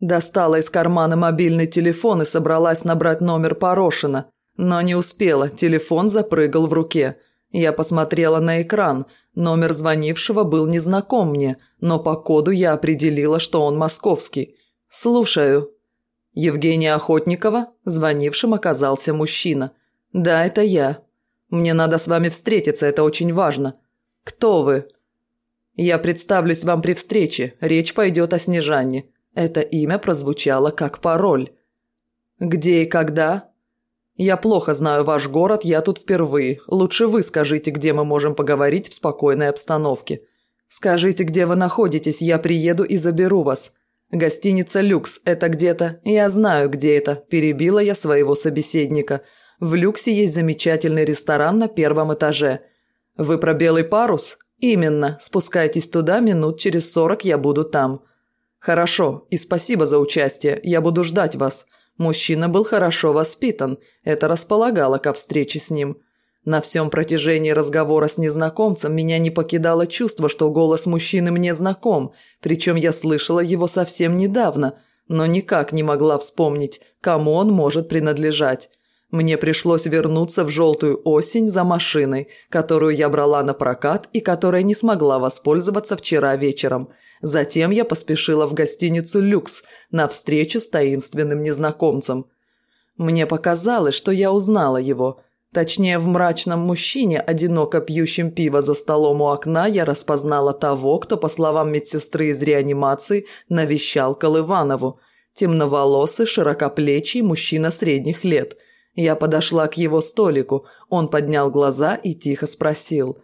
Достала из кармана мобильный телефон и собралась набрать номер Порошина. Но не успела, телефон запрыгал в руке. Я посмотрела на экран. Номер звонившего был незнаком мне, но по коду я определила, что он московский. «Слушаю». Евгения Охотникова, звонившим оказался мужчина. «Да, это я. Мне надо с вами встретиться, это очень важно. Кто вы?» «Я представлюсь вам при встрече. Речь пойдет о Снежанне. Это имя прозвучало как пароль. «Где и когда?» «Я плохо знаю ваш город, я тут впервые. Лучше вы скажите, где мы можем поговорить в спокойной обстановке. Скажите, где вы находитесь, я приеду и заберу вас. Гостиница «Люкс» – это где-то... Я знаю, где это. Перебила я своего собеседника. В «Люксе» есть замечательный ресторан на первом этаже. Вы про «Белый парус»? Именно. Спускайтесь туда, минут через сорок я буду там. «Хорошо, и спасибо за участие, я буду ждать вас». Мужчина был хорошо воспитан, это располагало ко встрече с ним. На всем протяжении разговора с незнакомцем меня не покидало чувство, что голос мужчины мне знаком, причем я слышала его совсем недавно, но никак не могла вспомнить, кому он может принадлежать. Мне пришлось вернуться в желтую осень за машиной, которую я брала на прокат и которой не смогла воспользоваться вчера вечером – Затем я поспешила в гостиницу «Люкс» на встречу с таинственным незнакомцем. Мне показалось, что я узнала его. Точнее, в мрачном мужчине, одиноко пьющем пиво за столом у окна, я распознала того, кто, по словам медсестры из реанимации, навещал Колыванову. Темноволосый, широкоплечий мужчина средних лет. Я подошла к его столику, он поднял глаза и тихо спросил.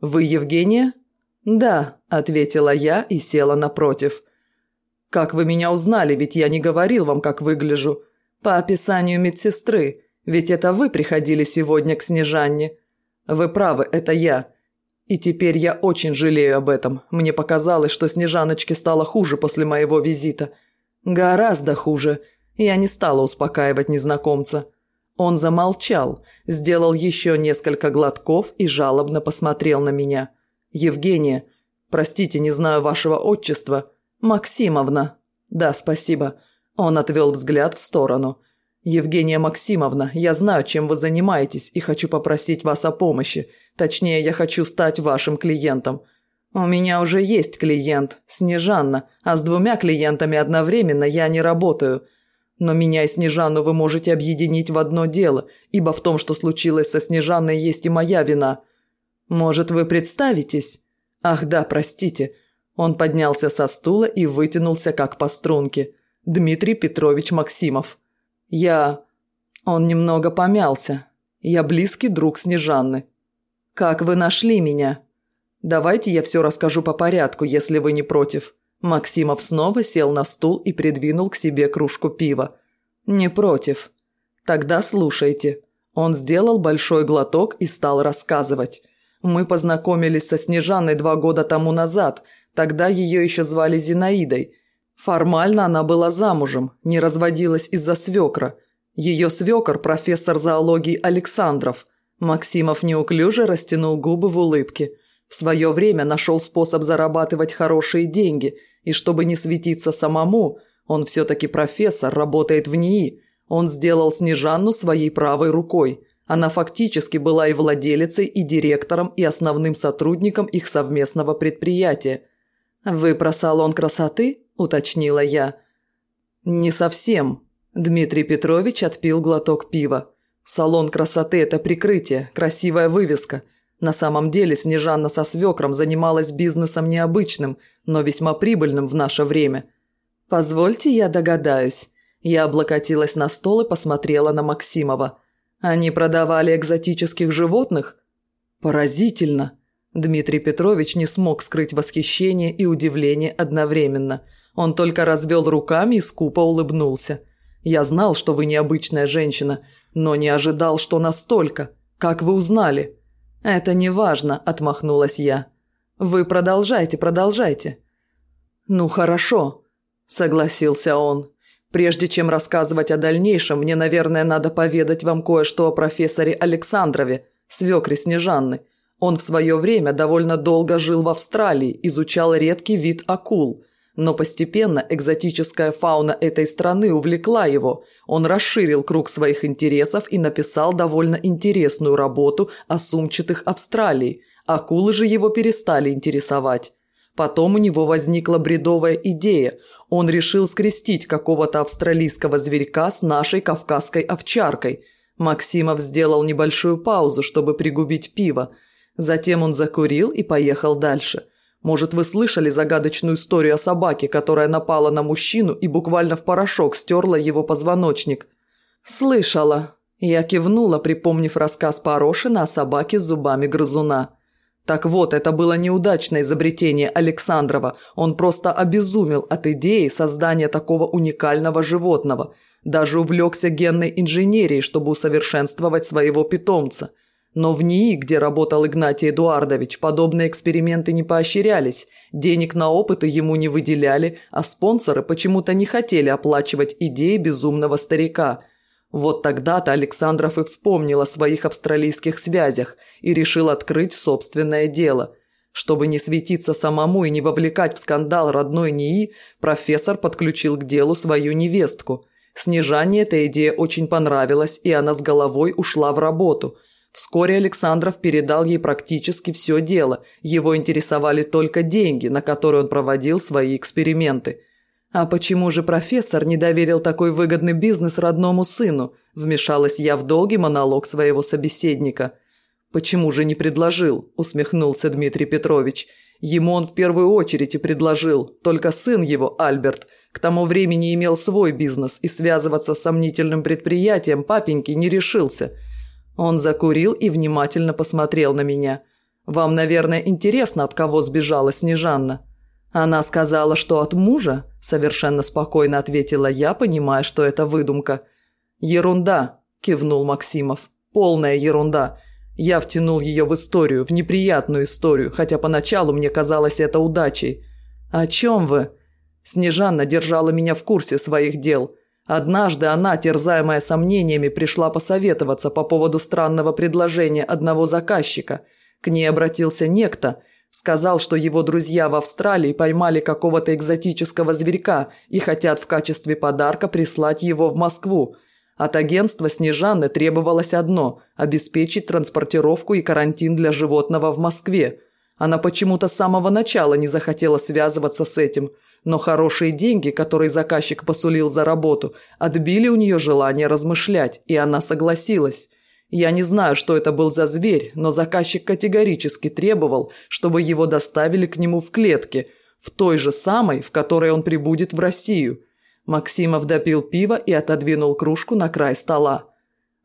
«Вы Евгения?» «Да», – ответила я и села напротив. «Как вы меня узнали, ведь я не говорил вам, как выгляжу. По описанию медсестры, ведь это вы приходили сегодня к Снежанне. Вы правы, это я. И теперь я очень жалею об этом. Мне показалось, что Снежаночке стало хуже после моего визита. Гораздо хуже. Я не стала успокаивать незнакомца». Он замолчал, сделал еще несколько глотков и жалобно посмотрел на меня – Евгения. Простите, не знаю вашего отчества. Максимовна. Да, спасибо. Он отвел взгляд в сторону. Евгения Максимовна, я знаю, чем вы занимаетесь и хочу попросить вас о помощи. Точнее, я хочу стать вашим клиентом. У меня уже есть клиент, Снежанна, а с двумя клиентами одновременно я не работаю. Но меня и Снежанну вы можете объединить в одно дело, ибо в том, что случилось со Снежанной, есть и моя вина. «Может, вы представитесь?» «Ах да, простите». Он поднялся со стула и вытянулся, как по струнке. «Дмитрий Петрович Максимов». «Я...» Он немного помялся. «Я близкий друг Снежанны». «Как вы нашли меня?» «Давайте я все расскажу по порядку, если вы не против». Максимов снова сел на стул и придвинул к себе кружку пива. «Не против». «Тогда слушайте». Он сделал большой глоток и стал рассказывать. Мы познакомились со Снежаной два года тому назад, тогда ее еще звали Зинаидой. Формально она была замужем, не разводилась из-за свекра. Ее свекор – профессор зоологии Александров. Максимов неуклюже растянул губы в улыбке. В свое время нашел способ зарабатывать хорошие деньги, и чтобы не светиться самому, он все-таки профессор, работает в НИИ. Он сделал Снежанну своей правой рукой – она фактически была и владелицей, и директором, и основным сотрудником их совместного предприятия. «Вы про салон красоты?» – уточнила я. «Не совсем». Дмитрий Петрович отпил глоток пива. «Салон красоты – это прикрытие, красивая вывеска. На самом деле Снежанна со свекром занималась бизнесом необычным, но весьма прибыльным в наше время». «Позвольте, я догадаюсь». Я облокотилась на стол и посмотрела на Максимова – они продавали экзотических животных? Поразительно. Дмитрий Петрович не смог скрыть восхищение и удивление одновременно. Он только развел руками и скупо улыбнулся. «Я знал, что вы необычная женщина, но не ожидал, что настолько. Как вы узнали?» «Это не важно», – отмахнулась я. «Вы продолжайте, продолжайте». «Ну хорошо», – согласился он. Прежде чем рассказывать о дальнейшем, мне, наверное, надо поведать вам кое-что о профессоре Александрове, свекре Снежанны. Он в свое время довольно долго жил в Австралии, изучал редкий вид акул. Но постепенно экзотическая фауна этой страны увлекла его. Он расширил круг своих интересов и написал довольно интересную работу о сумчатых Австралии. Акулы же его перестали интересовать. Потом у него возникла бредовая идея. Он решил скрестить какого-то австралийского зверька с нашей кавказской овчаркой. Максимов сделал небольшую паузу, чтобы пригубить пиво. Затем он закурил и поехал дальше. Может, вы слышали загадочную историю о собаке, которая напала на мужчину и буквально в порошок стерла его позвоночник? Слышала. Я кивнула, припомнив рассказ Порошина о собаке с зубами грызуна. Так вот, это было неудачное изобретение Александрова. Он просто обезумел от идеи создания такого уникального животного. Даже увлекся генной инженерией, чтобы усовершенствовать своего питомца. Но в НИИ, где работал Игнатий Эдуардович, подобные эксперименты не поощрялись, денег на опыты ему не выделяли, а спонсоры почему-то не хотели оплачивать идеи безумного старика. Вот тогда-то Александров и вспомнил о своих австралийских связях – и решил открыть собственное дело. Чтобы не светиться самому и не вовлекать в скандал родной НИИ, профессор подключил к делу свою невестку. Снежане эта идея очень понравилась, и она с головой ушла в работу. Вскоре Александров передал ей практически все дело, его интересовали только деньги, на которые он проводил свои эксперименты. «А почему же профессор не доверил такой выгодный бизнес родному сыну?» – вмешалась я в долгий монолог своего собеседника – «Почему же не предложил?» – усмехнулся Дмитрий Петрович. «Ему он в первую очередь и предложил, только сын его, Альберт, к тому времени имел свой бизнес и связываться с сомнительным предприятием папеньки не решился». Он закурил и внимательно посмотрел на меня. «Вам, наверное, интересно, от кого сбежала Снежанна?» «Она сказала, что от мужа?» – совершенно спокойно ответила я, понимая, что это выдумка. «Ерунда», – кивнул Максимов. «Полная ерунда. Я втянул ее в историю, в неприятную историю, хотя поначалу мне казалось это удачей. «О чем вы?» Снежанна держала меня в курсе своих дел. Однажды она, терзаемая сомнениями, пришла посоветоваться по поводу странного предложения одного заказчика. К ней обратился некто, сказал, что его друзья в Австралии поймали какого-то экзотического зверька и хотят в качестве подарка прислать его в Москву – от агентства Снежаны требовалось одно – обеспечить транспортировку и карантин для животного в Москве. Она почему-то с самого начала не захотела связываться с этим, но хорошие деньги, которые заказчик посулил за работу, отбили у нее желание размышлять, и она согласилась. Я не знаю, что это был за зверь, но заказчик категорически требовал, чтобы его доставили к нему в клетке, в той же самой, в которой он прибудет в Россию – Максимов допил пиво и отодвинул кружку на край стола.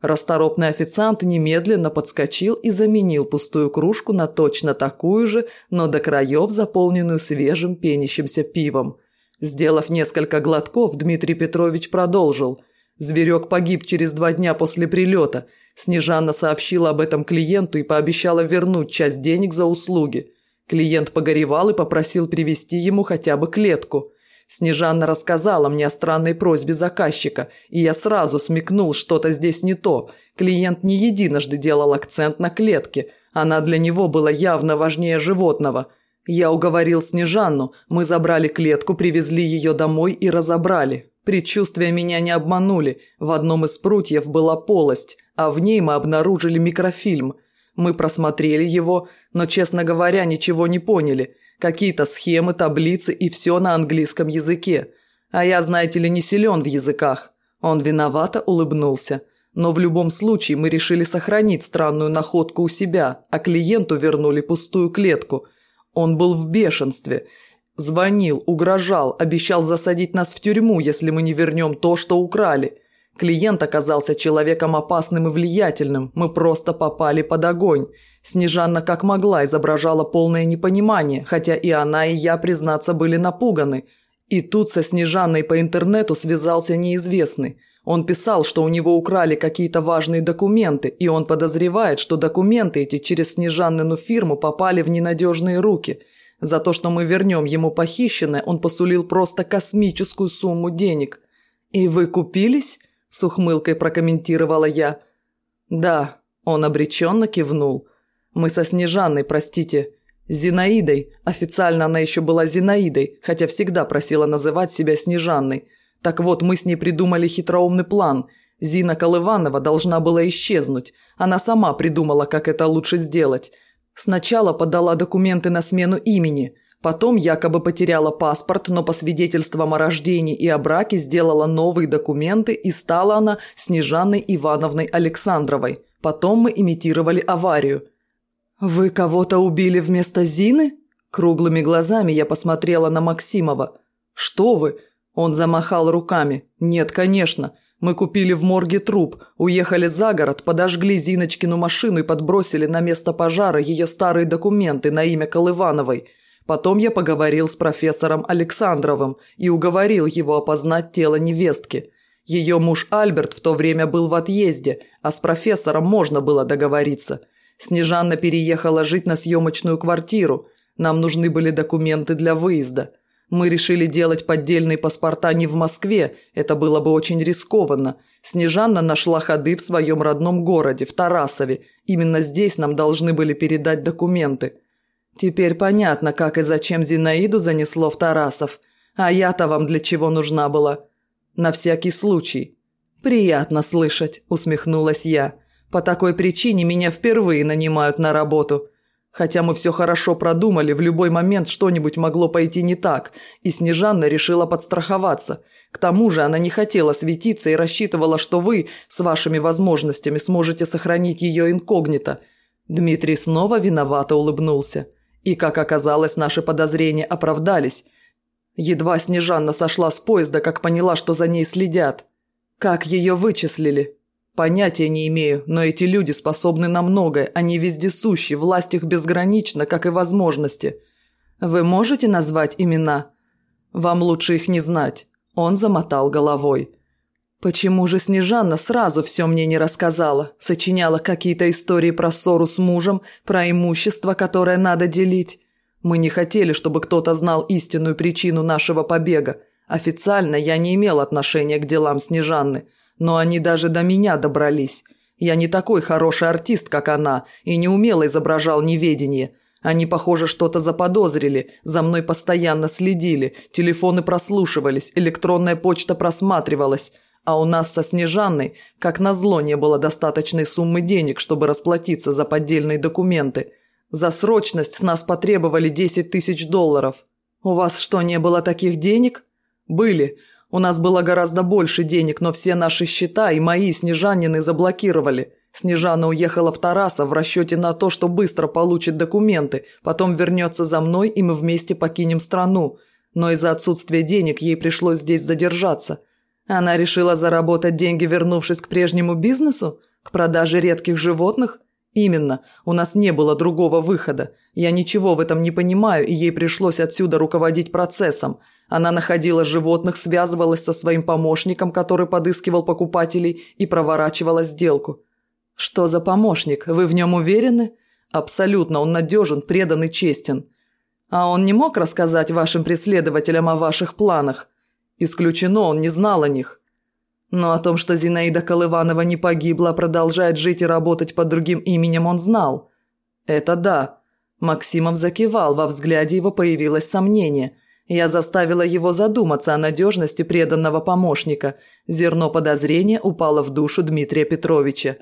Расторопный официант немедленно подскочил и заменил пустую кружку на точно такую же, но до краев заполненную свежим пенящимся пивом. Сделав несколько глотков, Дмитрий Петрович продолжил. Зверек погиб через два дня после прилета. Снежанна сообщила об этом клиенту и пообещала вернуть часть денег за услуги. Клиент погоревал и попросил привезти ему хотя бы клетку – Снежанна рассказала мне о странной просьбе заказчика, и я сразу смекнул, что-то здесь не то. Клиент не единожды делал акцент на клетке. Она для него была явно важнее животного. Я уговорил Снежанну, мы забрали клетку, привезли ее домой и разобрали. Предчувствия меня не обманули. В одном из прутьев была полость, а в ней мы обнаружили микрофильм. Мы просмотрели его, но, честно говоря, ничего не поняли – Какие-то схемы, таблицы и все на английском языке. А я, знаете ли, не силен в языках. Он виновато улыбнулся. Но в любом случае мы решили сохранить странную находку у себя, а клиенту вернули пустую клетку. Он был в бешенстве. Звонил, угрожал, обещал засадить нас в тюрьму, если мы не вернем то, что украли. Клиент оказался человеком опасным и влиятельным, мы просто попали под огонь. Снежанна как могла изображала полное непонимание, хотя и она, и я, признаться, были напуганы. И тут со Снежанной по интернету связался неизвестный. Он писал, что у него украли какие-то важные документы, и он подозревает, что документы эти через Снежаннину фирму попали в ненадежные руки. За то, что мы вернем ему похищенное, он посулил просто космическую сумму денег. «И вы купились?» – с ухмылкой прокомментировала я. «Да», – он обреченно кивнул – мы со Снежанной, простите, Зинаидой. Официально она еще была Зинаидой, хотя всегда просила называть себя Снежанной. Так вот, мы с ней придумали хитроумный план. Зина Колыванова должна была исчезнуть. Она сама придумала, как это лучше сделать. Сначала подала документы на смену имени – Потом якобы потеряла паспорт, но по свидетельствам о рождении и о браке сделала новые документы и стала она Снежанной Ивановной Александровой. Потом мы имитировали аварию. «Вы кого-то убили вместо Зины?» Круглыми глазами я посмотрела на Максимова. «Что вы?» Он замахал руками. «Нет, конечно. Мы купили в морге труп, уехали за город, подожгли Зиночкину машину и подбросили на место пожара ее старые документы на имя Колывановой». Потом я поговорил с профессором Александровым и уговорил его опознать тело невестки. Ее муж Альберт в то время был в отъезде, а с профессором можно было договориться. Снежанна переехала жить на съемочную квартиру. Нам нужны были документы для выезда. Мы решили делать поддельные паспорта не в Москве, это было бы очень рискованно. Снежанна нашла ходы в своем родном городе, в Тарасове. Именно здесь нам должны были передать документы. Теперь понятно, как и зачем Зинаиду занесло в Тарасов. А я-то вам для чего нужна была? На всякий случай. Приятно слышать, усмехнулась я. По такой причине меня впервые нанимают на работу. Хотя мы все хорошо продумали, в любой момент что-нибудь могло пойти не так, и Снежанна решила подстраховаться. К тому же она не хотела светиться и рассчитывала, что вы, с вашими возможностями, сможете сохранить ее инкогнито. Дмитрий снова виновато улыбнулся. И, как оказалось, наши подозрения оправдались. Едва Снежанна сошла с поезда, как поняла, что за ней следят. Как ее вычислили? Понятия не имею, но эти люди способны на многое, они вездесущи, власть их безгранична, как и возможности. Вы можете назвать имена? Вам лучше их не знать. Он замотал головой. Почему же Снежанна сразу все мне не рассказала? Сочиняла какие-то истории про ссору с мужем, про имущество, которое надо делить. Мы не хотели, чтобы кто-то знал истинную причину нашего побега. Официально я не имел отношения к делам Снежанны, но они даже до меня добрались. Я не такой хороший артист, как она, и не умело изображал неведение. Они, похоже, что-то заподозрили, за мной постоянно следили, телефоны прослушивались, электронная почта просматривалась – а у нас со Снежанной, как назло, не было достаточной суммы денег, чтобы расплатиться за поддельные документы. За срочность с нас потребовали 10 тысяч долларов. У вас что, не было таких денег? Были. У нас было гораздо больше денег, но все наши счета и мои Снежанины заблокировали. Снежана уехала в Тарасов в расчете на то, что быстро получит документы, потом вернется за мной, и мы вместе покинем страну. Но из-за отсутствия денег ей пришлось здесь задержаться – она решила заработать деньги, вернувшись к прежнему бизнесу? К продаже редких животных? Именно. У нас не было другого выхода. Я ничего в этом не понимаю, и ей пришлось отсюда руководить процессом. Она находила животных, связывалась со своим помощником, который подыскивал покупателей, и проворачивала сделку. Что за помощник? Вы в нем уверены? Абсолютно, он надежен, предан и честен. А он не мог рассказать вашим преследователям о ваших планах? Исключено, он не знал о них. Но о том, что Зинаида Колыванова не погибла, продолжает жить и работать под другим именем, он знал. Это да. Максимов закивал, во взгляде его появилось сомнение. Я заставила его задуматься о надежности преданного помощника. Зерно подозрения упало в душу Дмитрия Петровича.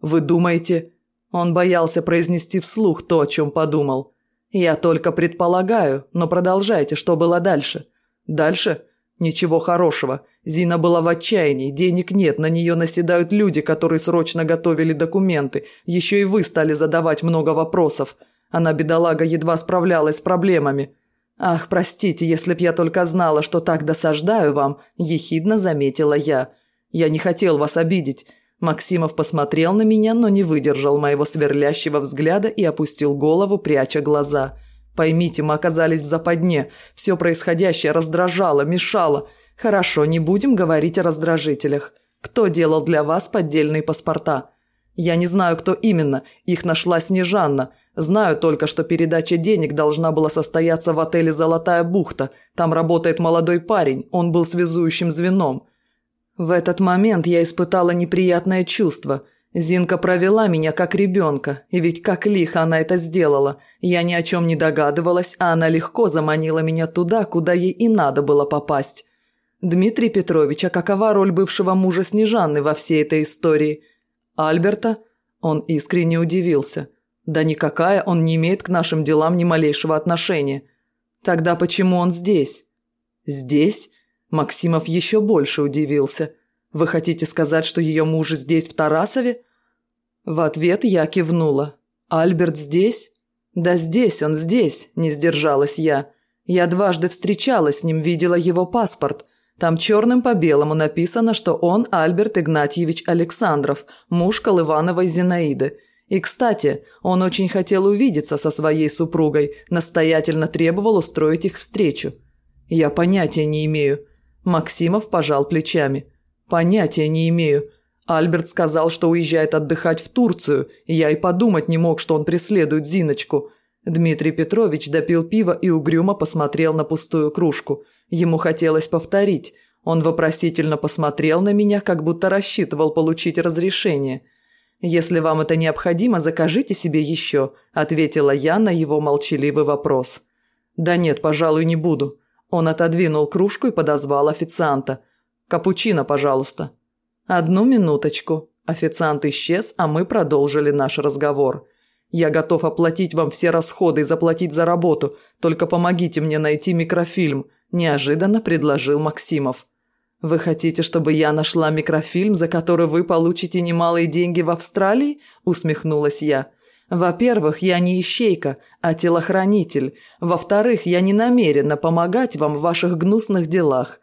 «Вы думаете...» Он боялся произнести вслух то, о чем подумал. «Я только предполагаю, но продолжайте, что было дальше?» «Дальше?» Ничего хорошего. Зина была в отчаянии, денег нет, на нее наседают люди, которые срочно готовили документы. Еще и вы стали задавать много вопросов. Она, бедолага, едва справлялась с проблемами. «Ах, простите, если б я только знала, что так досаждаю вам», – ехидно заметила я. «Я не хотел вас обидеть». Максимов посмотрел на меня, но не выдержал моего сверлящего взгляда и опустил голову, пряча глаза – Поймите, мы оказались в западне. Все происходящее раздражало, мешало. Хорошо, не будем говорить о раздражителях. Кто делал для вас поддельные паспорта? Я не знаю, кто именно. Их нашла Снежанна. Знаю только, что передача денег должна была состояться в отеле «Золотая бухта». Там работает молодой парень, он был связующим звеном. В этот момент я испытала неприятное чувство. Зинка провела меня как ребенка, и ведь как лихо она это сделала. Я ни о чем не догадывалась, а она легко заманила меня туда, куда ей и надо было попасть. Дмитрий Петрович, а какова роль бывшего мужа Снежанны во всей этой истории? Альберта? Он искренне удивился. Да никакая, он не имеет к нашим делам ни малейшего отношения. Тогда почему он здесь? Здесь? Максимов еще больше удивился. Вы хотите сказать, что ее муж здесь, в Тарасове? В ответ я кивнула. Альберт здесь? Да здесь он, здесь, не сдержалась я. Я дважды встречалась с ним, видела его паспорт. Там черным по белому написано, что он Альберт Игнатьевич Александров, муж Колывановой Зинаиды. И, кстати, он очень хотел увидеться со своей супругой, настоятельно требовал устроить их встречу. Я понятия не имею. Максимов пожал плечами. Понятия не имею. Альберт сказал, что уезжает отдыхать в Турцию, я и подумать не мог, что он преследует Зиночку. Дмитрий Петрович допил пиво и угрюмо посмотрел на пустую кружку – Ему хотелось повторить. Он вопросительно посмотрел на меня, как будто рассчитывал получить разрешение. «Если вам это необходимо, закажите себе еще», – ответила я на его молчаливый вопрос. «Да нет, пожалуй, не буду». Он отодвинул кружку и подозвал официанта. «Капучино, пожалуйста». «Одну минуточку». Официант исчез, а мы продолжили наш разговор. «Я готов оплатить вам все расходы и заплатить за работу, только помогите мне найти микрофильм», – неожиданно предложил Максимов. «Вы хотите, чтобы я нашла микрофильм, за который вы получите немалые деньги в Австралии?» – усмехнулась я. «Во-первых, я не ищейка, а телохранитель. Во-вторых, я не намерена помогать вам в ваших гнусных делах».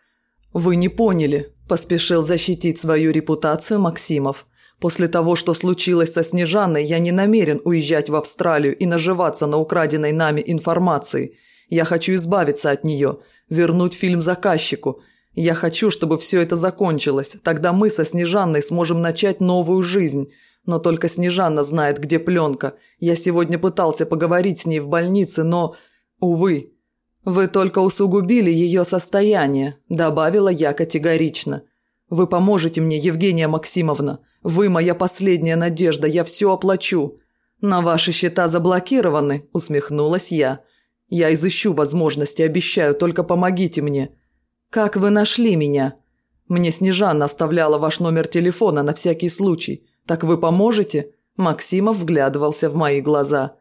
«Вы не поняли», – поспешил защитить свою репутацию Максимов. «После того, что случилось со Снежаной, я не намерен уезжать в Австралию и наживаться на украденной нами информации. Я хочу избавиться от нее, вернуть фильм заказчику. Я хочу, чтобы все это закончилось. Тогда мы со Снежанной сможем начать новую жизнь. Но только Снежанна знает, где пленка. Я сегодня пытался поговорить с ней в больнице, но... Увы. Вы только усугубили ее состояние, добавила я категорично. Вы поможете мне, Евгения Максимовна. Вы моя последняя надежда, я все оплачу. На ваши счета заблокированы, усмехнулась я. Я изыщу возможности, обещаю, только помогите мне. Как вы нашли меня? Мне Снежанна оставляла ваш номер телефона на всякий случай. Так вы поможете? Максимов вглядывался в мои глаза.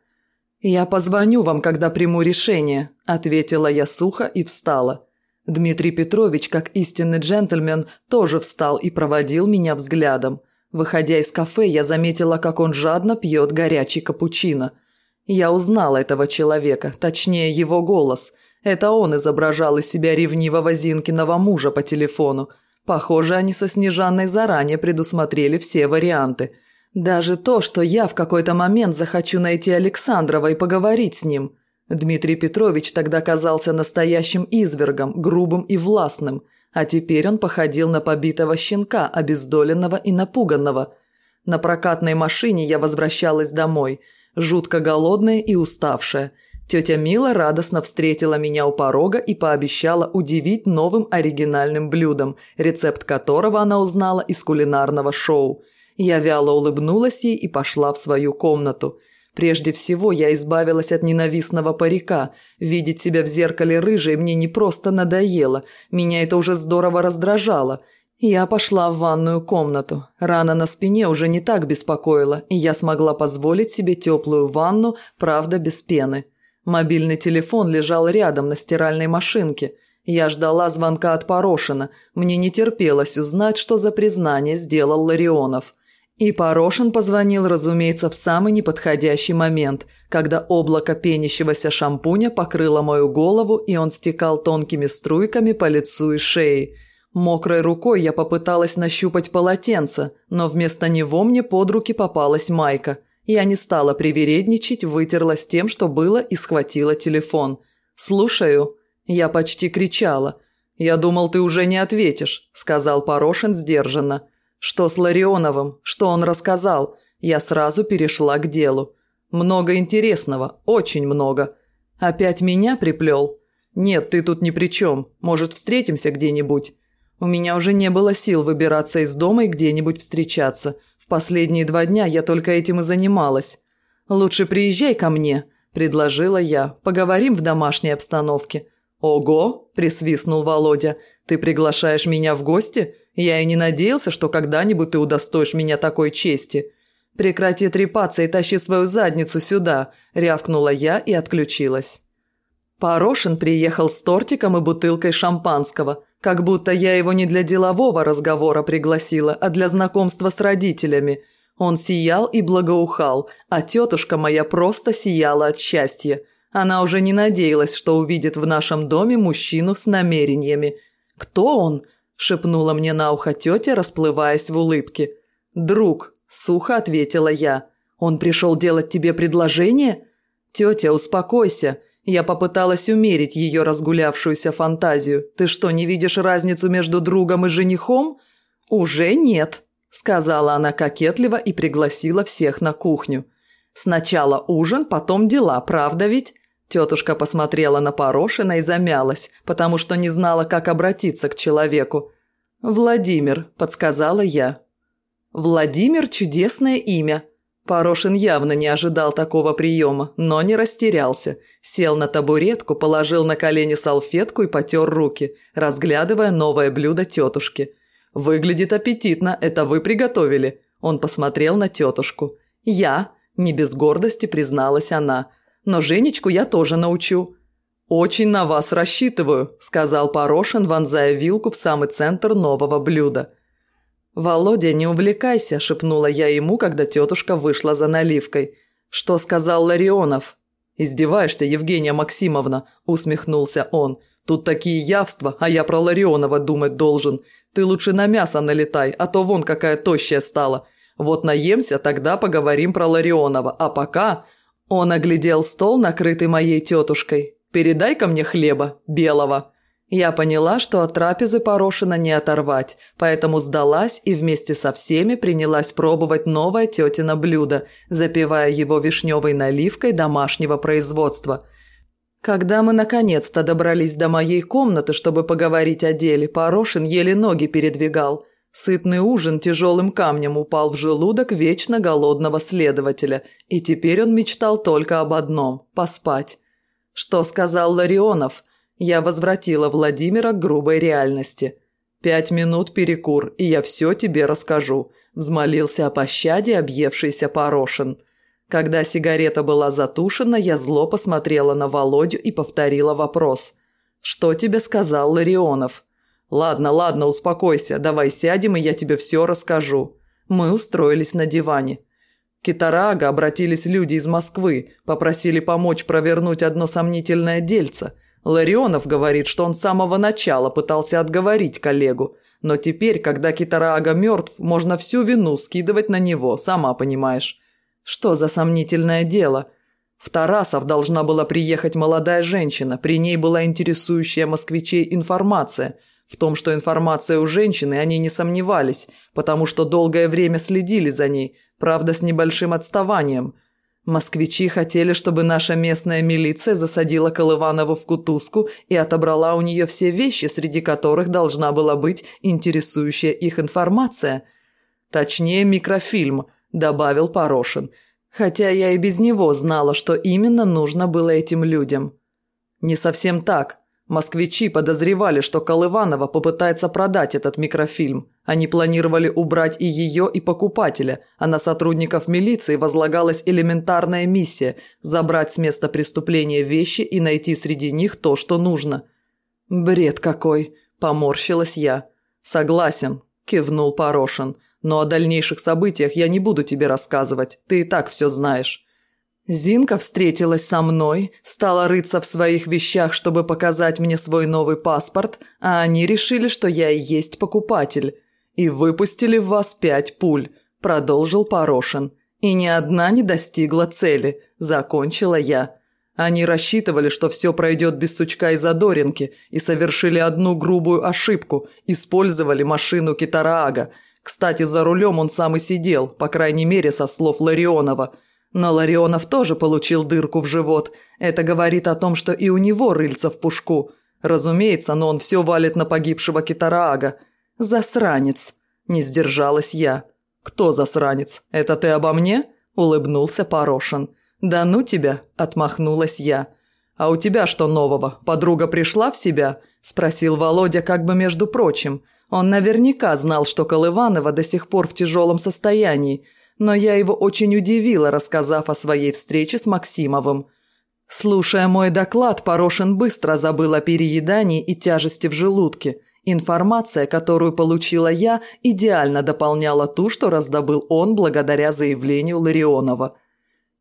Я позвоню вам, когда приму решение, ответила я сухо и встала. Дмитрий Петрович, как истинный джентльмен, тоже встал и проводил меня взглядом. Выходя из кафе, я заметила, как он жадно пьет горячий капучино – я узнала этого человека, точнее его голос. Это он изображал из себя ревнивого Зинкиного мужа по телефону. Похоже, они со Снежанной заранее предусмотрели все варианты. Даже то, что я в какой-то момент захочу найти Александрова и поговорить с ним. Дмитрий Петрович тогда казался настоящим извергом, грубым и властным, а теперь он походил на побитого щенка, обездоленного и напуганного. На прокатной машине я возвращалась домой – жутко голодная и уставшая. Тетя Мила радостно встретила меня у порога и пообещала удивить новым оригинальным блюдом, рецепт которого она узнала из кулинарного шоу. Я вяло улыбнулась ей и пошла в свою комнату. Прежде всего я избавилась от ненавистного парика. Видеть себя в зеркале рыжей мне не просто надоело, меня это уже здорово раздражало – я пошла в ванную комнату. Рана на спине уже не так беспокоила, и я смогла позволить себе теплую ванну, правда, без пены. Мобильный телефон лежал рядом на стиральной машинке. Я ждала звонка от Порошина. Мне не терпелось узнать, что за признание сделал Ларионов. И Порошин позвонил, разумеется, в самый неподходящий момент, когда облако пенящегося шампуня покрыло мою голову, и он стекал тонкими струйками по лицу и шее – Мокрой рукой я попыталась нащупать полотенце, но вместо него мне под руки попалась майка. Я не стала привередничать, вытерлась тем, что было, и схватила телефон. «Слушаю». Я почти кричала. «Я думал, ты уже не ответишь», – сказал Порошин сдержанно. «Что с Ларионовым? Что он рассказал?» Я сразу перешла к делу. «Много интересного, очень много. Опять меня приплел?» «Нет, ты тут ни при чем. Может, встретимся где-нибудь?» У меня уже не было сил выбираться из дома и где-нибудь встречаться. В последние два дня я только этим и занималась. «Лучше приезжай ко мне», – предложила я. «Поговорим в домашней обстановке». «Ого!» – присвистнул Володя. «Ты приглашаешь меня в гости? Я и не надеялся, что когда-нибудь ты удостоишь меня такой чести». «Прекрати трепаться и тащи свою задницу сюда», – рявкнула я и отключилась. Порошин приехал с тортиком и бутылкой шампанского, как будто я его не для делового разговора пригласила, а для знакомства с родителями. Он сиял и благоухал, а тетушка моя просто сияла от счастья. Она уже не надеялась, что увидит в нашем доме мужчину с намерениями. «Кто он?» – шепнула мне на ухо тетя, расплываясь в улыбке. «Друг», – сухо ответила я. «Он пришел делать тебе предложение?» «Тетя, успокойся. Я попыталась умерить ее разгулявшуюся фантазию. «Ты что, не видишь разницу между другом и женихом?» «Уже нет», – сказала она кокетливо и пригласила всех на кухню. «Сначала ужин, потом дела, правда ведь?» Тетушка посмотрела на Порошина и замялась, потому что не знала, как обратиться к человеку. «Владимир», – подсказала я. «Владимир – чудесное имя». Порошин явно не ожидал такого приема, но не растерялся – Сел на табуретку, положил на колени салфетку и потер руки, разглядывая новое блюдо тетушки. «Выглядит аппетитно, это вы приготовили?» Он посмотрел на тетушку. «Я?» – не без гордости призналась она. «Но Женечку я тоже научу». «Очень на вас рассчитываю», – сказал Порошин, вонзая вилку в самый центр нового блюда. «Володя, не увлекайся», – шепнула я ему, когда тетушка вышла за наливкой. «Что сказал Ларионов?» «Издеваешься, Евгения Максимовна?» – усмехнулся он. «Тут такие явства, а я про Ларионова думать должен. Ты лучше на мясо налетай, а то вон какая тощая стала. Вот наемся, тогда поговорим про Ларионова. А пока...» Он оглядел стол, накрытый моей тетушкой. «Передай-ка мне хлеба, белого». Я поняла, что от трапезы Порошина не оторвать, поэтому сдалась и вместе со всеми принялась пробовать новое тетино блюдо, запивая его вишневой наливкой домашнего производства. Когда мы наконец-то добрались до моей комнаты, чтобы поговорить о деле, Порошин еле ноги передвигал. Сытный ужин тяжелым камнем упал в желудок вечно голодного следователя, и теперь он мечтал только об одном – поспать. Что сказал Ларионов – я возвратила Владимира к грубой реальности. «Пять минут перекур, и я все тебе расскажу», – взмолился о пощаде объевшийся Порошин. Когда сигарета была затушена, я зло посмотрела на Володю и повторила вопрос. «Что тебе сказал Ларионов?» «Ладно, ладно, успокойся, давай сядем, и я тебе все расскажу». Мы устроились на диване. К Китарага обратились люди из Москвы, попросили помочь провернуть одно сомнительное дельце – Ларионов говорит, что он с самого начала пытался отговорить коллегу, но теперь, когда Китараага мертв, можно всю вину скидывать на него, сама понимаешь. Что за сомнительное дело? В Тарасов должна была приехать молодая женщина, при ней была интересующая москвичей информация. В том, что информация у женщины, они не сомневались, потому что долгое время следили за ней, правда с небольшим отставанием – Москвичи хотели, чтобы наша местная милиция засадила Колыванову в кутузку и отобрала у нее все вещи, среди которых должна была быть интересующая их информация. Точнее, микрофильм, добавил Порошин. Хотя я и без него знала, что именно нужно было этим людям. Не совсем так. Москвичи подозревали, что Колыванова попытается продать этот микрофильм. Они планировали убрать и ее, и покупателя, а на сотрудников милиции возлагалась элементарная миссия – забрать с места преступления вещи и найти среди них то, что нужно. «Бред какой!» – поморщилась я. «Согласен», – кивнул Порошин. «Но о дальнейших событиях я не буду тебе рассказывать, ты и так все знаешь». Зинка встретилась со мной, стала рыться в своих вещах, чтобы показать мне свой новый паспорт, а они решили, что я и есть покупатель. И выпустили в вас пять пуль, продолжил Порошин. И ни одна не достигла цели, закончила я. Они рассчитывали, что все пройдет без сучка и задоринки, и совершили одну грубую ошибку, использовали машину Китараага. Кстати, за рулем он сам и сидел, по крайней мере, со слов Ларионова – но Ларионов тоже получил дырку в живот. Это говорит о том, что и у него рыльца в пушку. Разумеется, но он все валит на погибшего Китараага. «Засранец!» – не сдержалась я. «Кто засранец? Это ты обо мне?» – улыбнулся Порошин. «Да ну тебя!» – отмахнулась я. «А у тебя что нового? Подруга пришла в себя?» – спросил Володя как бы между прочим. Он наверняка знал, что Колыванова до сих пор в тяжелом состоянии, но я его очень удивила, рассказав о своей встрече с Максимовым. Слушая мой доклад, Порошин быстро забыл о переедании и тяжести в желудке. Информация, которую получила я, идеально дополняла ту, что раздобыл он благодаря заявлению Ларионова.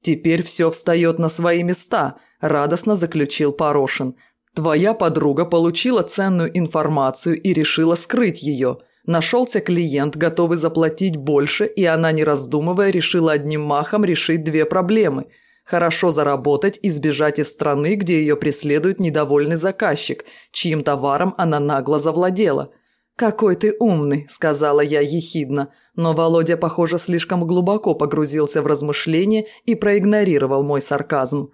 «Теперь все встает на свои места», – радостно заключил Порошин. «Твоя подруга получила ценную информацию и решила скрыть ее. Нашелся клиент, готовый заплатить больше, и она, не раздумывая, решила одним махом решить две проблемы – хорошо заработать и сбежать из страны, где ее преследует недовольный заказчик, чьим товаром она нагло завладела. «Какой ты умный», – сказала я ехидно, но Володя, похоже, слишком глубоко погрузился в размышления и проигнорировал мой сарказм.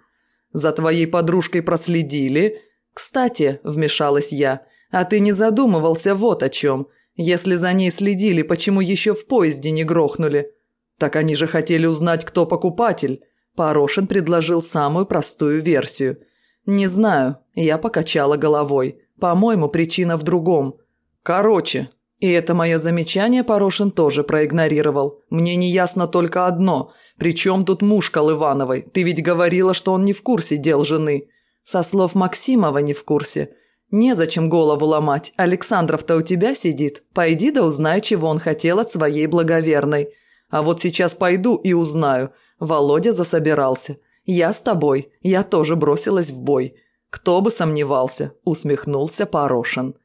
«За твоей подружкой проследили?» «Кстати», – вмешалась я, – «а ты не задумывался вот о чем. Если за ней следили, почему еще в поезде не грохнули?» «Так они же хотели узнать, кто покупатель». Порошин предложил самую простую версию. «Не знаю», – я покачала головой. «По-моему, причина в другом. Короче». И это мое замечание Порошин тоже проигнорировал. «Мне не ясно только одно. Причем тут муж Колывановой? Ты ведь говорила, что он не в курсе дел жены». Со слов Максимова не в курсе. «Незачем голову ломать. Александров-то у тебя сидит. Пойди да узнай, чего он хотел от своей благоверной. А вот сейчас пойду и узнаю. Володя засобирался. «Я с тобой. Я тоже бросилась в бой». «Кто бы сомневался», – усмехнулся Порошин.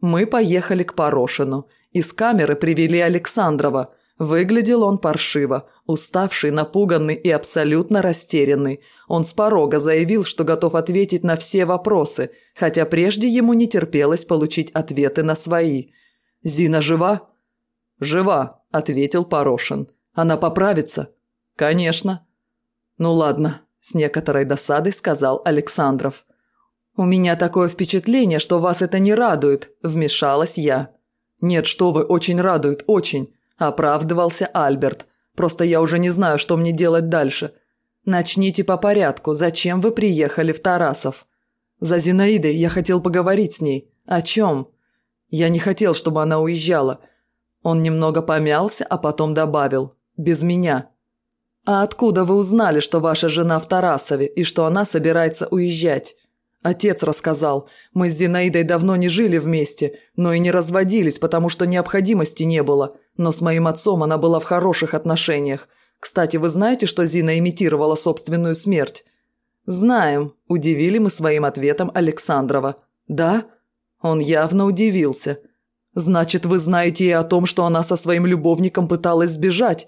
Мы поехали к Порошину. Из камеры привели Александрова. Выглядел он паршиво, уставший, напуганный и абсолютно растерянный. Он с порога заявил, что готов ответить на все вопросы, хотя прежде ему не терпелось получить ответы на свои. «Зина жива?» «Жива», – ответил Порошин. «Она поправится?» «Конечно». «Ну ладно», – с некоторой досадой сказал Александров. «У меня такое впечатление, что вас это не радует», – вмешалась я. «Нет, что вы, очень радует, очень», – оправдывался Альберт. «Просто я уже не знаю, что мне делать дальше. Начните по порядку. Зачем вы приехали в Тарасов?» «За Зинаидой я хотел поговорить с ней. О чем?» «Я не хотел, чтобы она уезжала». Он немного помялся, а потом добавил. «Без меня». «А откуда вы узнали, что ваша жена в Тарасове и что она собирается уезжать?» Отец рассказал. Мы с Зинаидой давно не жили вместе, но и не разводились, потому что необходимости не было. Но с моим отцом она была в хороших отношениях. Кстати, вы знаете, что Зина имитировала собственную смерть? Знаем, удивили мы своим ответом Александрова. Да? Он явно удивился. Значит, вы знаете и о том, что она со своим любовником пыталась сбежать.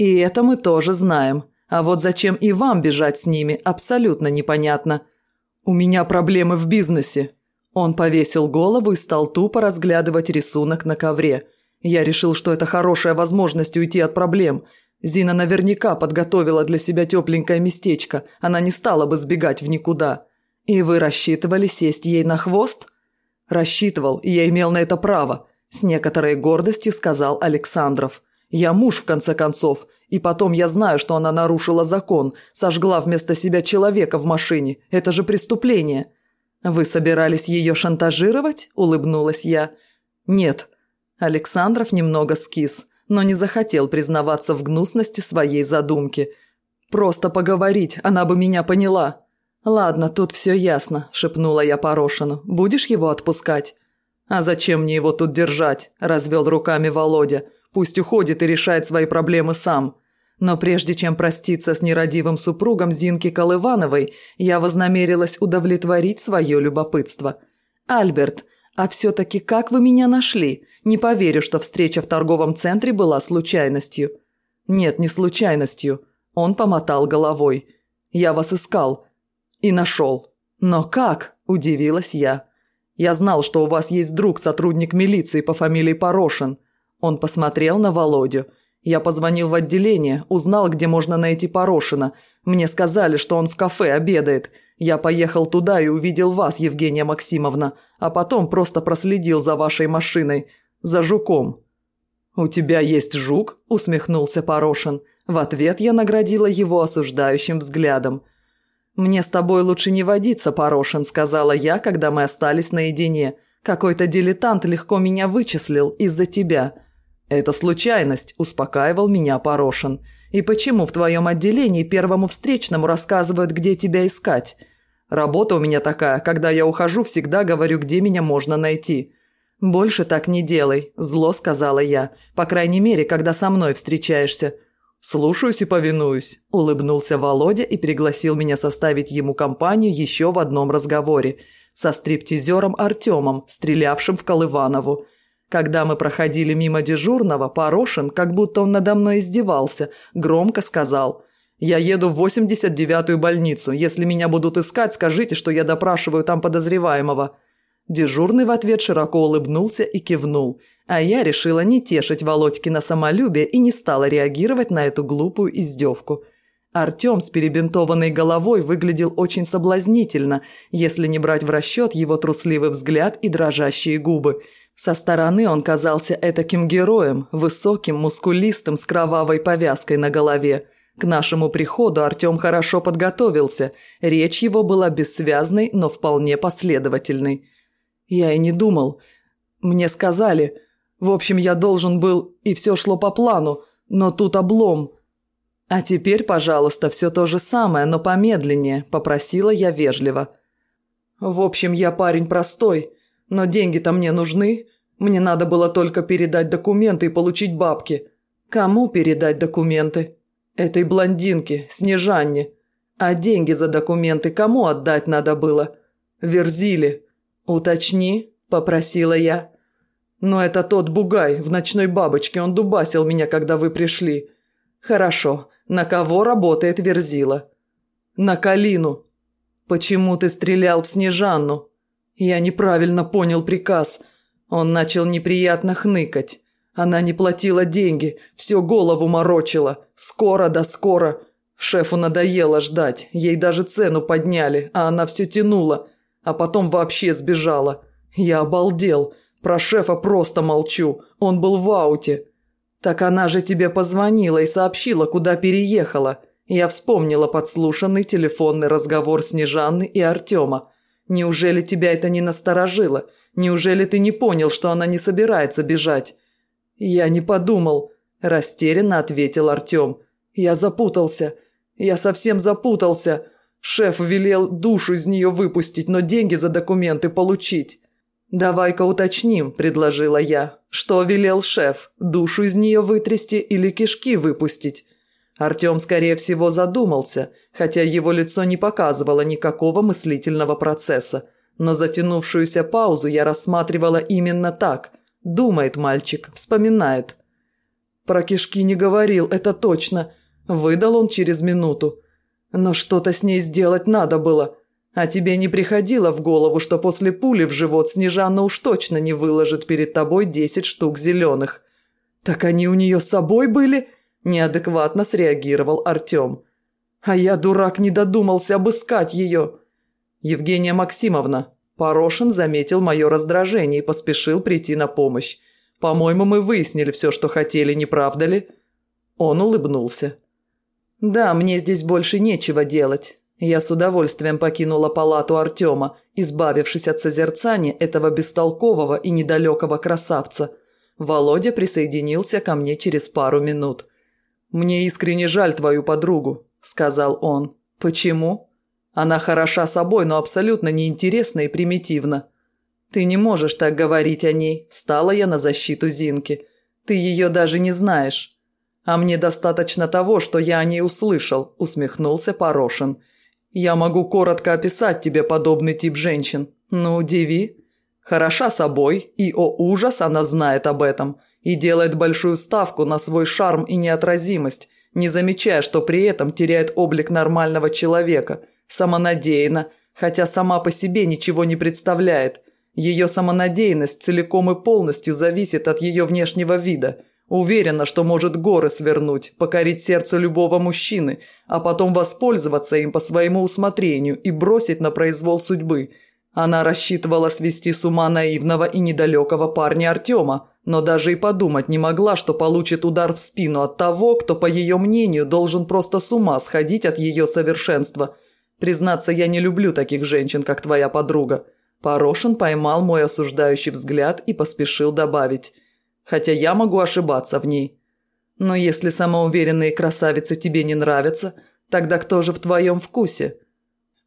И это мы тоже знаем. А вот зачем и вам бежать с ними, абсолютно непонятно. У меня проблемы в бизнесе. Он повесил голову и стал тупо разглядывать рисунок на ковре. Я решил, что это хорошая возможность уйти от проблем. Зина наверняка подготовила для себя тепленькое местечко. Она не стала бы сбегать в никуда. И вы рассчитывали сесть ей на хвост? Рассчитывал, и я имел на это право. С некоторой гордостью сказал Александров. Я муж, в конце концов. И потом я знаю, что она нарушила закон, сожгла вместо себя человека в машине. Это же преступление. Вы собирались ее шантажировать? Улыбнулась я. Нет. Александров немного скис, но не захотел признаваться в гнусности своей задумки. Просто поговорить, она бы меня поняла. «Ладно, тут все ясно», – шепнула я Порошину. «Будешь его отпускать?» «А зачем мне его тут держать?» – развел руками Володя. Пусть уходит и решает свои проблемы сам. Но прежде чем проститься с нерадивым супругом Зинки Колывановой, я вознамерилась удовлетворить свое любопытство. «Альберт, а все-таки как вы меня нашли? Не поверю, что встреча в торговом центре была случайностью». «Нет, не случайностью». Он помотал головой. «Я вас искал. И нашел». «Но как?» – удивилась я. «Я знал, что у вас есть друг, сотрудник милиции по фамилии Порошин». Он посмотрел на Володю. Я позвонил в отделение, узнал, где можно найти Порошина. Мне сказали, что он в кафе обедает. Я поехал туда и увидел вас, Евгения Максимовна, а потом просто проследил за вашей машиной. За жуком». «У тебя есть жук?» – усмехнулся Порошин. В ответ я наградила его осуждающим взглядом. «Мне с тобой лучше не водиться, Порошин», – сказала я, когда мы остались наедине. «Какой-то дилетант легко меня вычислил из-за тебя». «Это случайность», – успокаивал меня Порошин. «И почему в твоем отделении первому встречному рассказывают, где тебя искать?» «Работа у меня такая, когда я ухожу, всегда говорю, где меня можно найти». «Больше так не делай», – зло сказала я. «По крайней мере, когда со мной встречаешься». «Слушаюсь и повинуюсь», – улыбнулся Володя и пригласил меня составить ему компанию еще в одном разговоре со стриптизером Артемом, стрелявшим в Колыванову. Когда мы проходили мимо дежурного, Порошин, как будто он надо мной издевался, громко сказал «Я еду в 89-ю больницу. Если меня будут искать, скажите, что я допрашиваю там подозреваемого». Дежурный в ответ широко улыбнулся и кивнул, а я решила не тешить Володькина самолюбие и не стала реагировать на эту глупую издевку. Артем с перебинтованной головой выглядел очень соблазнительно, если не брать в расчет его трусливый взгляд и дрожащие губы. Со стороны он казался этаким героем, высоким, мускулистым, с кровавой повязкой на голове. К нашему приходу Артем хорошо подготовился, речь его была бессвязной, но вполне последовательной. Я и не думал. Мне сказали. В общем, я должен был, и все шло по плану, но тут облом. А теперь, пожалуйста, все то же самое, но помедленнее, попросила я вежливо. В общем, я парень простой, но деньги-то мне нужны. Мне надо было только передать документы и получить бабки. Кому передать документы? Этой блондинке, Снежанне. А деньги за документы кому отдать надо было? Верзили. «Уточни», – попросила я. «Но это тот бугай в ночной бабочке, он дубасил меня, когда вы пришли». «Хорошо. На кого работает Верзила?» «На Калину». «Почему ты стрелял в Снежанну?» «Я неправильно понял приказ». Он начал неприятно хныкать. Она не платила деньги, все голову морочила. Скоро да скоро. Шефу надоело ждать, ей даже цену подняли, а она все тянула а потом вообще сбежала. Я обалдел. Про шефа просто молчу. Он был в ауте. Так она же тебе позвонила и сообщила, куда переехала. Я вспомнила подслушанный телефонный разговор Снежанны и Артема. Неужели тебя это не насторожило? Неужели ты не понял, что она не собирается бежать? Я не подумал, растерянно ответил Артем. Я запутался. Я совсем запутался. Шеф велел душу из нее выпустить, но деньги за документы получить. «Давай-ка уточним», – предложила я. «Что велел шеф? Душу из нее вытрясти или кишки выпустить?» Артем, скорее всего, задумался, хотя его лицо не показывало никакого мыслительного процесса. Но затянувшуюся паузу я рассматривала именно так. Думает мальчик, вспоминает. «Про кишки не говорил, это точно», – выдал он через минуту. Но что-то с ней сделать надо было. А тебе не приходило в голову, что после пули в живот Снежана уж точно не выложит перед тобой десять штук зеленых? Так они у нее с собой были? Неадекватно среагировал Артем. А я, дурак, не додумался обыскать ее. Евгения Максимовна, Порошин заметил мое раздражение и поспешил прийти на помощь. По-моему, мы выяснили все, что хотели, не правда ли? Он улыбнулся. «Да, мне здесь больше нечего делать». Я с удовольствием покинула палату Артема, избавившись от созерцания этого бестолкового и недалекого красавца. Володя присоединился ко мне через пару минут. «Мне искренне жаль твою подругу», – сказал он. «Почему?» «Она хороша собой, но абсолютно неинтересна и примитивна». «Ты не можешь так говорить о ней», – встала я на защиту Зинки. «Ты ее даже не знаешь». «А мне достаточно того, что я о ней услышал», – усмехнулся Порошин. «Я могу коротко описать тебе подобный тип женщин. Ну, удиви. Хороша собой, и, о ужас, она знает об этом. И делает большую ставку на свой шарм и неотразимость, не замечая, что при этом теряет облик нормального человека. Самонадеянно, хотя сама по себе ничего не представляет. Ее самонадеянность целиком и полностью зависит от ее внешнего вида – Уверена, что может горы свернуть, покорить сердце любого мужчины, а потом воспользоваться им по своему усмотрению и бросить на произвол судьбы. Она рассчитывала свести с ума наивного и недалекого парня Артема, но даже и подумать не могла, что получит удар в спину от того, кто, по ее мнению, должен просто с ума сходить от ее совершенства. Признаться, я не люблю таких женщин, как твоя подруга. Порошин поймал мой осуждающий взгляд и поспешил добавить. Хотя я могу ошибаться в ней. Но если самоуверенные красавицы тебе не нравятся, тогда кто же в твоем вкусе?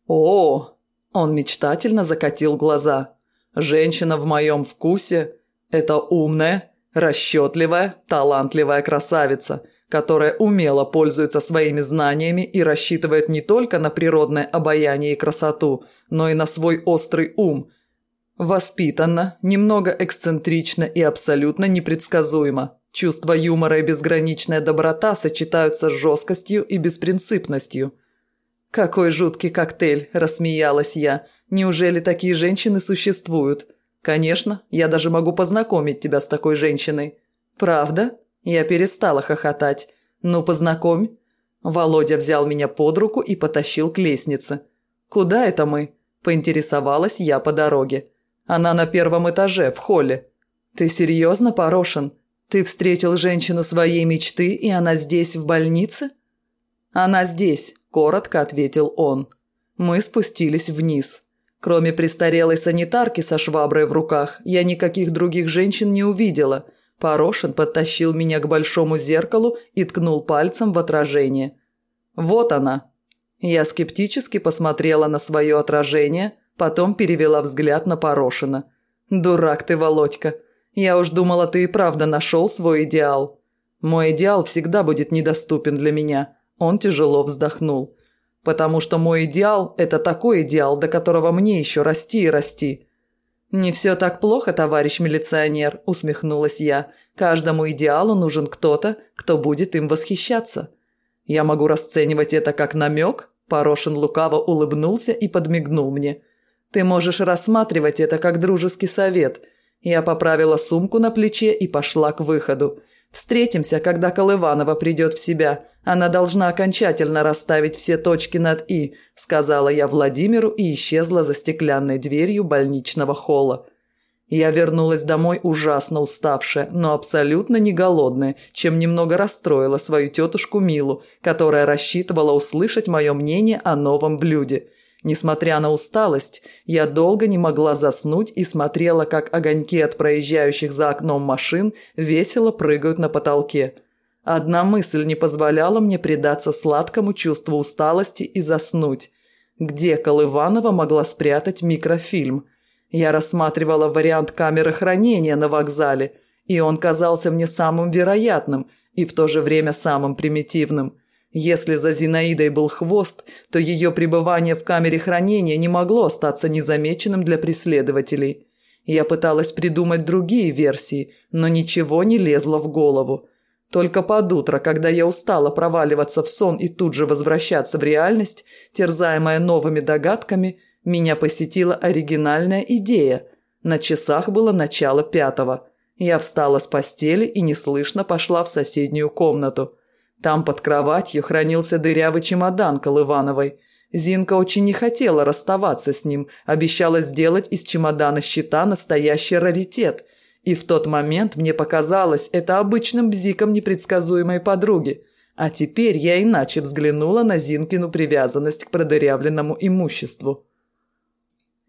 О, он мечтательно закатил глаза. Женщина в моем вкусе – это умная, расчетливая, талантливая красавица, которая умело пользуется своими знаниями и рассчитывает не только на природное обаяние и красоту, но и на свой острый ум. Воспитанно, немного эксцентрично и абсолютно непредсказуемо. Чувство юмора и безграничная доброта сочетаются с жесткостью и беспринципностью. «Какой жуткий коктейль!» – рассмеялась я. «Неужели такие женщины существуют?» «Конечно, я даже могу познакомить тебя с такой женщиной». «Правда?» Я перестала хохотать. «Ну, познакомь». Володя взял меня под руку и потащил к лестнице. «Куда это мы?» – поинтересовалась я по дороге. «Она на первом этаже, в холле». «Ты серьезно, Порошин?» «Ты встретил женщину своей мечты, и она здесь, в больнице?» «Она здесь», – коротко ответил он. Мы спустились вниз. Кроме престарелой санитарки со шваброй в руках, я никаких других женщин не увидела. Порошин подтащил меня к большому зеркалу и ткнул пальцем в отражение. «Вот она». Я скептически посмотрела на свое отражение, потом перевела взгляд на Порошина. «Дурак ты, Володька. Я уж думала, ты и правда нашел свой идеал. Мой идеал всегда будет недоступен для меня». Он тяжело вздохнул. «Потому что мой идеал – это такой идеал, до которого мне еще расти и расти». «Не все так плохо, товарищ милиционер», – усмехнулась я. «Каждому идеалу нужен кто-то, кто будет им восхищаться». «Я могу расценивать это как намек?» Порошин лукаво улыбнулся и подмигнул мне. «Ты можешь рассматривать это как дружеский совет. Я поправила сумку на плече и пошла к выходу. «Встретимся, когда Колыванова придет в себя. Она должна окончательно расставить все точки над «и», – сказала я Владимиру и исчезла за стеклянной дверью больничного холла. Я вернулась домой ужасно уставшая, но абсолютно не голодная, чем немного расстроила свою тетушку Милу, которая рассчитывала услышать мое мнение о новом блюде – Несмотря на усталость, я долго не могла заснуть и смотрела, как огоньки от проезжающих за окном машин весело прыгают на потолке. Одна мысль не позволяла мне предаться сладкому чувству усталости и заснуть. Где Колыванова могла спрятать микрофильм? Я рассматривала вариант камеры хранения на вокзале, и он казался мне самым вероятным и в то же время самым примитивным – если за Зинаидой был хвост, то ее пребывание в камере хранения не могло остаться незамеченным для преследователей. Я пыталась придумать другие версии, но ничего не лезло в голову. Только под утро, когда я устала проваливаться в сон и тут же возвращаться в реальность, терзаемая новыми догадками, меня посетила оригинальная идея. На часах было начало пятого. Я встала с постели и неслышно пошла в соседнюю комнату – там под кроватью хранился дырявый чемодан Колывановой. Зинка очень не хотела расставаться с ним, обещала сделать из чемодана щита настоящий раритет. И в тот момент мне показалось это обычным бзиком непредсказуемой подруги. А теперь я иначе взглянула на Зинкину привязанность к продырявленному имуществу.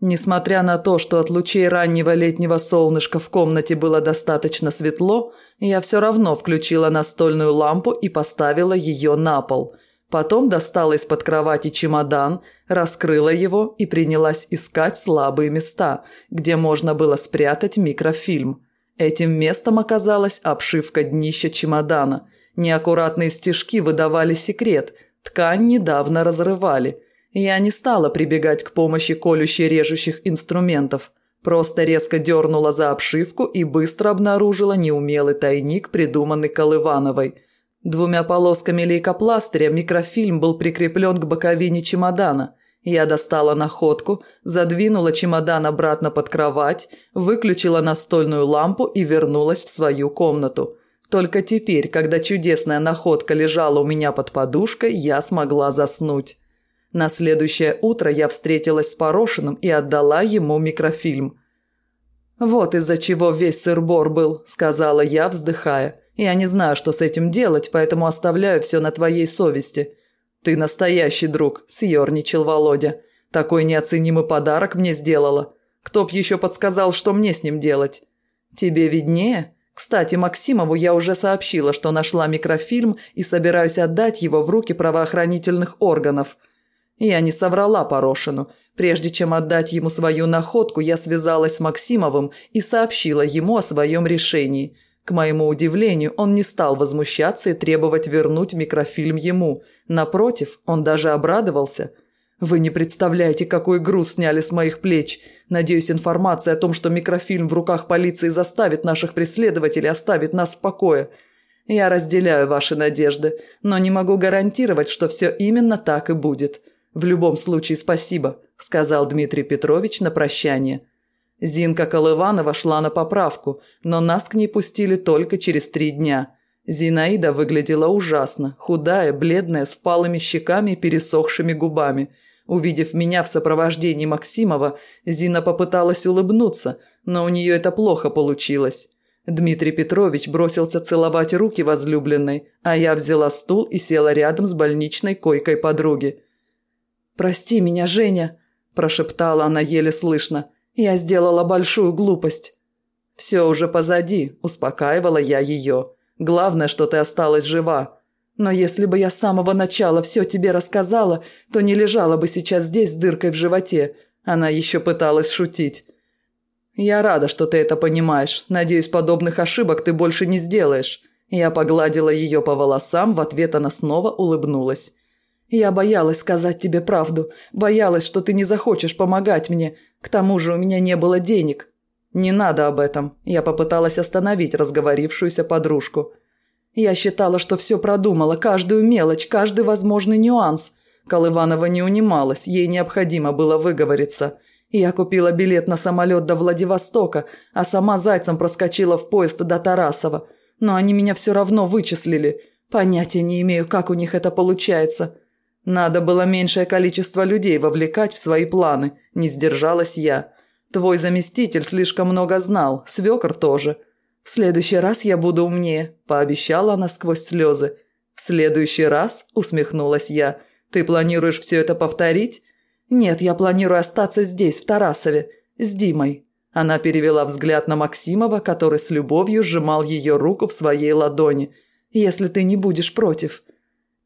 Несмотря на то, что от лучей раннего летнего солнышка в комнате было достаточно светло, я все равно включила настольную лампу и поставила ее на пол. Потом достала из-под кровати чемодан, раскрыла его и принялась искать слабые места, где можно было спрятать микрофильм. Этим местом оказалась обшивка днища чемодана. Неаккуратные стежки выдавали секрет, ткань недавно разрывали. Я не стала прибегать к помощи колюще-режущих инструментов – Просто резко дернула за обшивку и быстро обнаружила неумелый тайник, придуманный Колывановой. Двумя полосками лейкопластыря микрофильм был прикреплен к боковине чемодана. Я достала находку, задвинула чемодан обратно под кровать, выключила настольную лампу и вернулась в свою комнату. Только теперь, когда чудесная находка лежала у меня под подушкой, я смогла заснуть. На следующее утро я встретилась с Порошиным и отдала ему микрофильм. «Вот из-за чего весь сыр-бор был», – сказала я, вздыхая. «Я не знаю, что с этим делать, поэтому оставляю все на твоей совести». «Ты настоящий друг», – съерничал Володя. «Такой неоценимый подарок мне сделала. Кто б еще подсказал, что мне с ним делать?» «Тебе виднее?» Кстати, Максимову я уже сообщила, что нашла микрофильм и собираюсь отдать его в руки правоохранительных органов. Я не соврала Порошину. Прежде чем отдать ему свою находку, я связалась с Максимовым и сообщила ему о своем решении. К моему удивлению, он не стал возмущаться и требовать вернуть микрофильм ему. Напротив, он даже обрадовался. «Вы не представляете, какой груз сняли с моих плеч. Надеюсь, информация о том, что микрофильм в руках полиции заставит наших преследователей оставить нас в покое. Я разделяю ваши надежды, но не могу гарантировать, что все именно так и будет. В любом случае, спасибо», – сказал Дмитрий Петрович на прощание. Зинка Колыванова шла на поправку, но нас к ней пустили только через три дня. Зинаида выглядела ужасно, худая, бледная, с впалыми щеками и пересохшими губами. Увидев меня в сопровождении Максимова, Зина попыталась улыбнуться, но у нее это плохо получилось. Дмитрий Петрович бросился целовать руки возлюбленной, а я взяла стул и села рядом с больничной койкой подруги. «Прости меня, Женя», – прошептала она еле слышно. «Я сделала большую глупость». «Все уже позади», – успокаивала я ее. «Главное, что ты осталась жива. Но если бы я с самого начала все тебе рассказала, то не лежала бы сейчас здесь с дыркой в животе». Она еще пыталась шутить. «Я рада, что ты это понимаешь. Надеюсь, подобных ошибок ты больше не сделаешь». Я погладила ее по волосам, в ответ она снова улыбнулась. Я боялась сказать тебе правду, боялась, что ты не захочешь помогать мне. К тому же у меня не было денег. Не надо об этом. Я попыталась остановить разговорившуюся подружку. Я считала, что все продумала, каждую мелочь, каждый возможный нюанс. Колыванова не унималась, ей необходимо было выговориться. Я купила билет на самолет до Владивостока, а сама зайцем проскочила в поезд до Тарасова. Но они меня все равно вычислили. Понятия не имею, как у них это получается. Надо было меньшее количество людей вовлекать в свои планы, не сдержалась я. Твой заместитель слишком много знал, свекор тоже. В следующий раз я буду умнее, пообещала она сквозь слезы. В следующий раз, усмехнулась я, ты планируешь все это повторить? Нет, я планирую остаться здесь, в Тарасове, с Димой. Она перевела взгляд на Максимова, который с любовью сжимал ее руку в своей ладони. «Если ты не будешь против».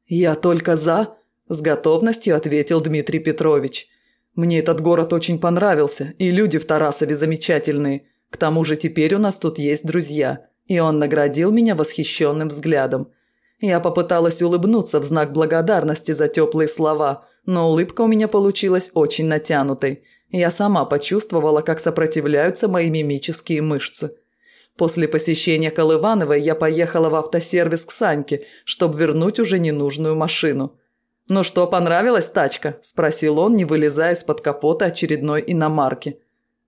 «Я только за», с готовностью ответил Дмитрий Петрович. «Мне этот город очень понравился, и люди в Тарасове замечательные. К тому же теперь у нас тут есть друзья». И он наградил меня восхищенным взглядом. Я попыталась улыбнуться в знак благодарности за теплые слова, но улыбка у меня получилась очень натянутой. Я сама почувствовала, как сопротивляются мои мимические мышцы. После посещения Колывановой я поехала в автосервис к Саньке, чтобы вернуть уже ненужную машину. «Ну что, понравилась тачка?» – спросил он, не вылезая из-под капота очередной иномарки.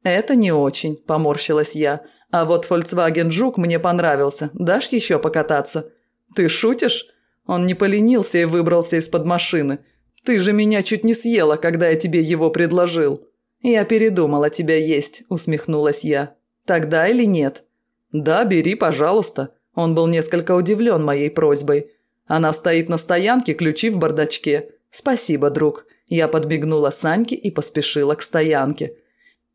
«Это не очень», – поморщилась я. «А вот Volkswagen Жук мне понравился. Дашь еще покататься?» «Ты шутишь?» Он не поленился и выбрался из-под машины. «Ты же меня чуть не съела, когда я тебе его предложил». «Я передумала тебя есть», – усмехнулась я. «Тогда или нет?» «Да, бери, пожалуйста». Он был несколько удивлен моей просьбой. Она стоит на стоянке, ключи в бардачке. Спасибо, друг. Я подмигнула Саньке и поспешила к стоянке.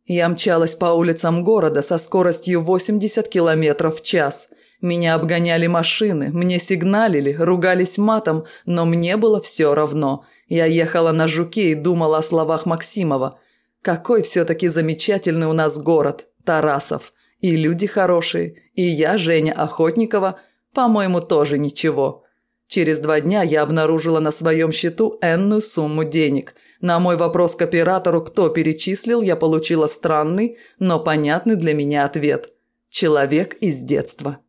Я мчалась по улицам города со скоростью 80 км в час. Меня обгоняли машины, мне сигналили, ругались матом, но мне было все равно. Я ехала на жуке и думала о словах Максимова. Какой все-таки замечательный у нас город, Тарасов. И люди хорошие, и я, Женя Охотникова, по-моему, тоже ничего. Через два дня я обнаружила на своем счету энную сумму денег. На мой вопрос к оператору, кто перечислил, я получила странный, но понятный для меня ответ. Человек из детства.